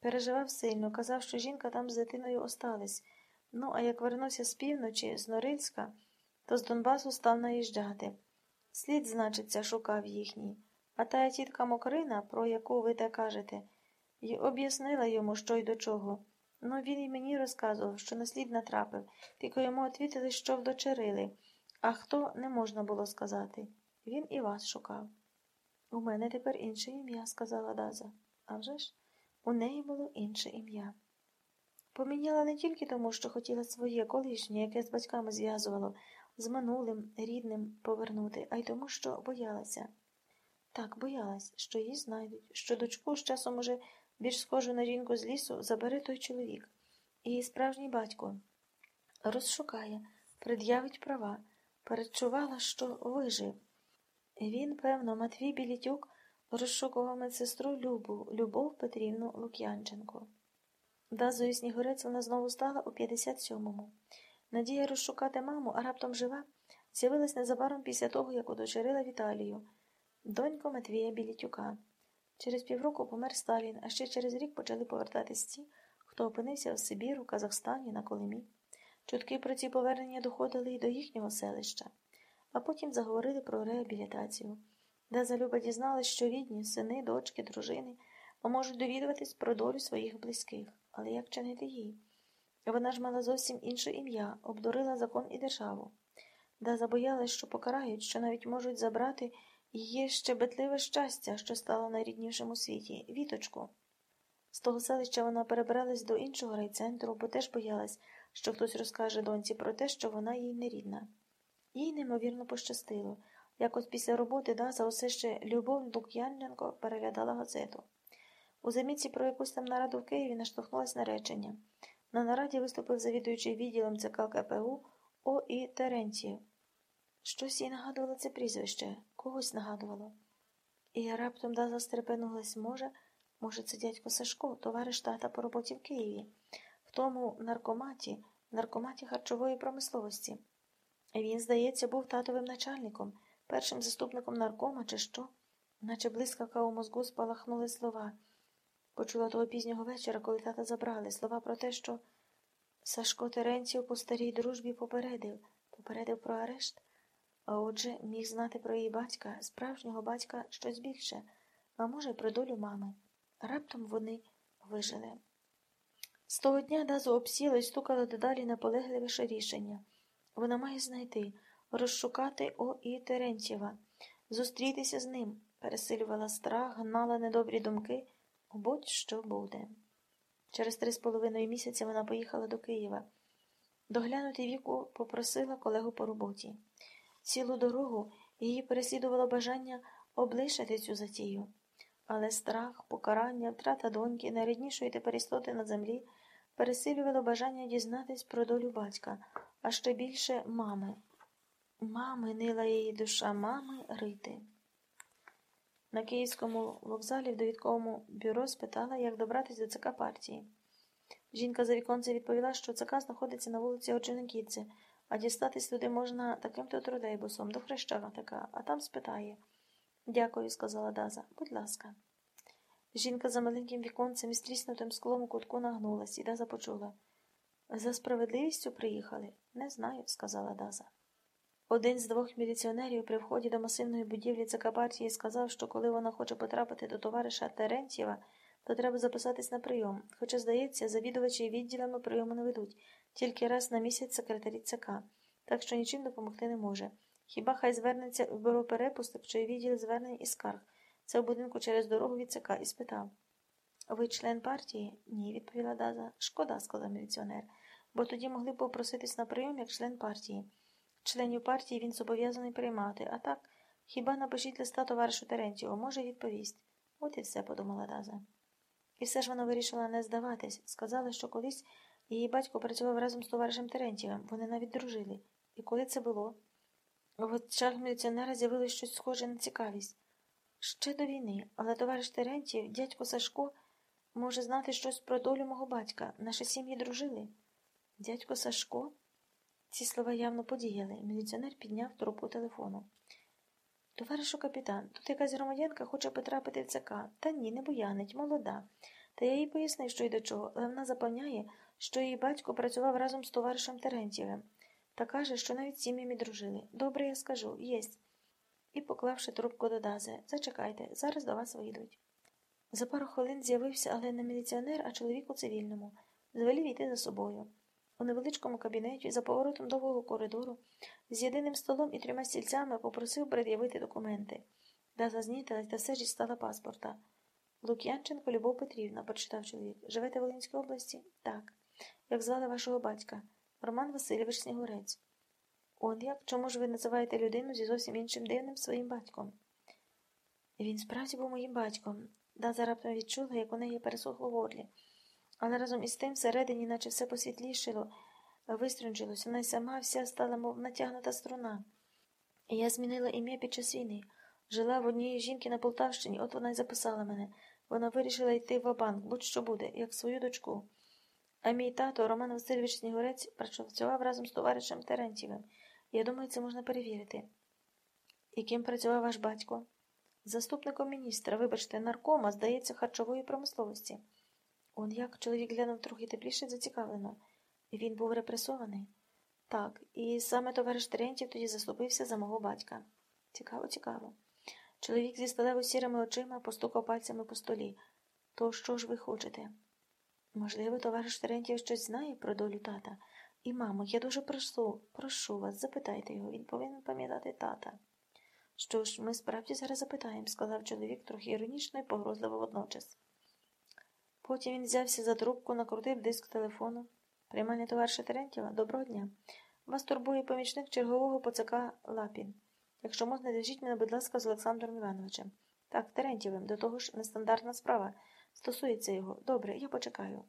Переживав сильно, казав, що жінка там з дитиною осталась. Ну, а як вернувся з півночі, з Норильська, то з Донбасу став наїжджати. Слід, значиться, шукав їхній. А та тітка Мокрина, про яку ви те кажете, й об'яснила йому, що й до чого. Ну, він і мені розказував, що на слід натрапив, тільки йому отвітили, що вдочерили, а хто не можна було сказати. Він і вас шукав. У мене тепер інше ім'я, сказала Даза. А вже ж, у неї було інше ім'я. Поміняла не тільки тому, що хотіла своє колишнє, яке з батьками зв'язувало, з минулим, рідним повернути, а й тому, що боялася. Так, боялась, що її знайдуть, що дочку з часом уже більш схожу на жінку з лісу забере той чоловік. Її справжній батько розшукає, пред'явить права, передчувала, що вижив. Він, певно, Матвій Білітюк розшукував медсестру Любу, Любов Петрівну Лук'янченко. Дазою Снігурець вона знову стала у 57-му. Надія розшукати маму, а раптом жива, з'явилась незабаром після того, як удочерила Віталію, доньку Матвія Білітюка. Через півроку помер Сталін, а ще через рік почали повертатись ті, хто опинився в Сибіру, Казахстані, на Колимі. Чутки про ці повернення доходили і до їхнього селища, а потім заговорили про реабілітацію. Даза Люба дізналась, що рідні, сини, дочки, дружини можуть довідуватись про долю своїх близьких, але як чинити їй? Вона ж мала зовсім інше ім'я, обдурила закон і державу. Даза боялась, що покарають, що навіть можуть забрати її щебетливе щастя, що стало найріднішим у світі віточку. З того селища вона перебралась до іншого райцентру, бо теж боялась, що хтось розкаже доньці про те, що вона їй не рідна. Їй неймовірно пощастило. Якось після роботи Даза усе ще Любов Лук'яненко переглядала газету. У замітці про якусь там нараду в Києві наштовхнулась на речення. На нараді виступив завідуючий відділом ЦК КПУ О. І. Терентієв. Щось їй нагадувало це прізвище, когось нагадувало. І раптом Даза стрепенулась, може, може, це дядько Сашко, товариш тата по роботі в Києві, в тому наркоматі, наркоматі харчової промисловості. Він, здається, був татовим начальником, першим заступником наркома, чи що, наче блискавка у мозку спалахнули слова. Почула того пізнього вечора, коли тата забрали, слова про те, що Сашко Теренців по старій дружбі попередив, попередив про арешт. А отже, міг знати про її батька, справжнього батька, щось більше, а може, про долю мами. Раптом вони вижили. З того дня Дазу обсіла і стукала дедалі наполегливіше рішення. Вона має знайти, розшукати О. І. Терентьєва, зустрітися з ним, пересилювала страх, гнала недобрі думки, будь-що буде. Через три з половиною місяці вона поїхала до Києва. Доглянути віку попросила колегу по роботі. Цілу дорогу її переслідувало бажання облишити цю затію. Але страх, покарання, втрата доньки, найріднішої тепер істоти на землі, пересилювало бажання дізнатись про долю батька, а ще більше мами. Мами нила її душа, мами рити. На Київському вокзалі в довідковому бюро спитала, як добратись до ЦК партії. Жінка за віконце відповіла, що ЦК знаходиться на вулиці Орджоникідзе, а дістатись туди можна таким-то тролейбусом до Хрещава така, а там спитає. Дякую, сказала Даза. Будь ласка. Жінка за маленьким віконцем із тріснутим склом у кутку нагнулась, і Даза почула. За справедливістю приїхали? Не знаю, сказала Даза. Один з двох міліціонерів при вході до масивної будівлі ЦК партії сказав, що коли вона хоче потрапити до товариша Терентьєва, то треба записатись на прийом. Хоча, здається, завідувачі відділами прийому не ведуть, тільки раз на місяць секретарі ЦК, так що нічим допомогти не може. Хіба хай звернеться в бюро перепусток чи відділ звернень і скарг. Це в будинку через дорогу від ЦК і спитав. Ви член партії? Ні, відповіла Даза. Шкода, сказав міліціонер, бо тоді могли б попроситись на прийом як член партії. Членів партії він зобов'язаний приймати, а так хіба напишіть листа товаришу Терентьєву, може, відповість. От і все, подумала Даза. І все ж вона вирішила не здаватись. Сказала, що колись її батько працював разом з товаришем Терентьєвим. Вони навіть дружили. І коли це було? В очах міліціонера з'явилось щось схоже на цікавість. Ще до війни, але товариш Терентьєв, дядько Сашко, може знати щось про долю мого батька. Наші сім'ї дружили. Дядько Сашко? Ці слова явно подіяли. Міліціонер підняв трубку телефону. Товаришу капітан, тут якась громадянка хоче потрапити в ЦК. Та ні, не буянить, молода. Та я їй пояснив, що й до чого, але вона запевняє, що її батько працював разом з товаришем Терентьєвим та каже, що навіть сім'ями дружили. Добре, я скажу, єсть. І, поклавши трубку до Дази, зачекайте, зараз до вас вийдуть. За пару хвилин з'явився, але не міліціонер, а чоловік у цивільному. Звелів йти за собою. У невеличкому кабінеті, за поворотом довгого коридору, з єдиним столом і трьома стільцями попросив пред'явити документи. Даза знітилась та все ж дістала паспорта. Лук'янченко Любов Петрівна, прочитав чоловік. Живете в Волинській області? Так. Як звали вашого батька? Роман Васильович Снігурець. Он як? Чому ж ви називаєте людину зі зовсім іншим дивним своїм батьком? Він справді був моїм батьком. Даза раптом відчула, як у неї пересохло горлі. Але разом із тим всередині, наче все посвітлішило, виструнжилось, вона й сама вся стала, мов натягнута струна. Я змінила ім'я під час війни. Жила в однієї жінки на Полтавщині, от вона й записала мене. Вона вирішила йти в банк будь-що буде, як свою дочку. А мій тато, Роман Васильович Снігурець, працював разом з товаришем Терентьєвим. Я думаю, це можна перевірити. І ким працював ваш батько? Заступником міністра, вибачте, наркома, здається, харчової промисловості. Он як чоловік глянув трохи тепліше зацікавлено. Він був репресований? Так, і саме товариш Терентів тоді заступився за мого батька. Цікаво, цікаво. Чоловік зі сталево сірими очима постукав пальцями по столі. То що ж ви хочете? Можливо, товариш Терентів щось знає про долю тата. І, мамо, я дуже прошу, прошу вас, запитайте його, він повинен пам'ятати тата. Що ж, ми справді зараз запитаємо, сказав чоловік трохи іронічно і погрозливо водночас. Потім він взявся за трубку, накрутив диск телефону. Приймальня товариша Терентєва, доброго дня. Вас турбує помічник чергового поцака Лапін. Якщо можна, зв'яжіть мене, будь ласка, з Олександром Івановичем. Так, Терентєвим, до того ж, нестандартна справа. Стосується його. Добре, я почекаю.